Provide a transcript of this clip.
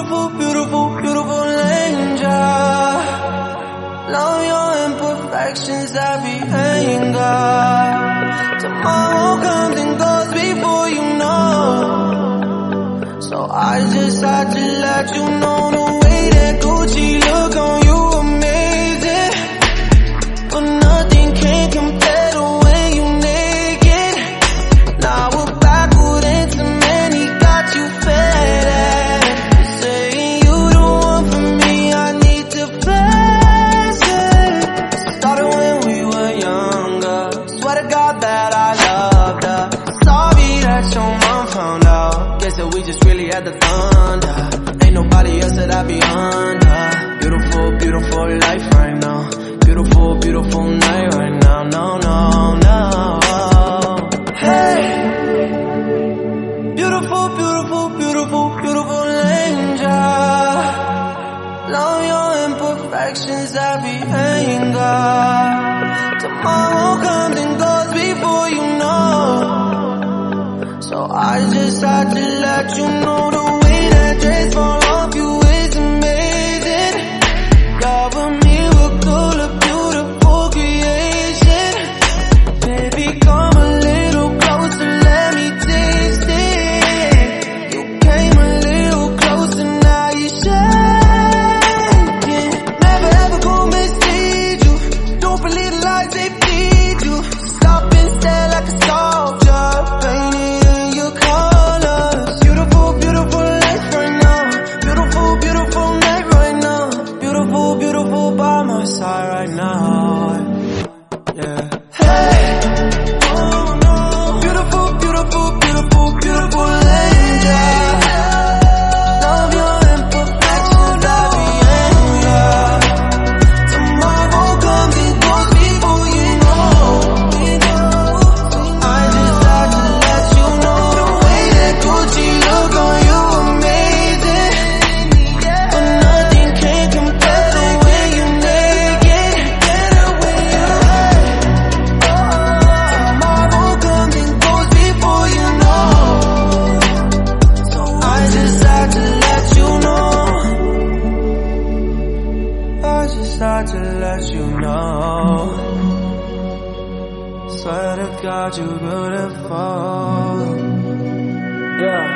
beautiful, beautiful, beautiful angel. Love your imperfections, every at the thunder. Ain't nobody else that I be under. Beautiful, beautiful life right now. Beautiful, beautiful night right now. No, no, no. Hey, beautiful, beautiful, beautiful, beautiful angel. Now your imperfections I be anger. Tomorrow comes and goes before you know. So I just had to let you know they start to let you know. Swear to God, you're beautiful. Yeah.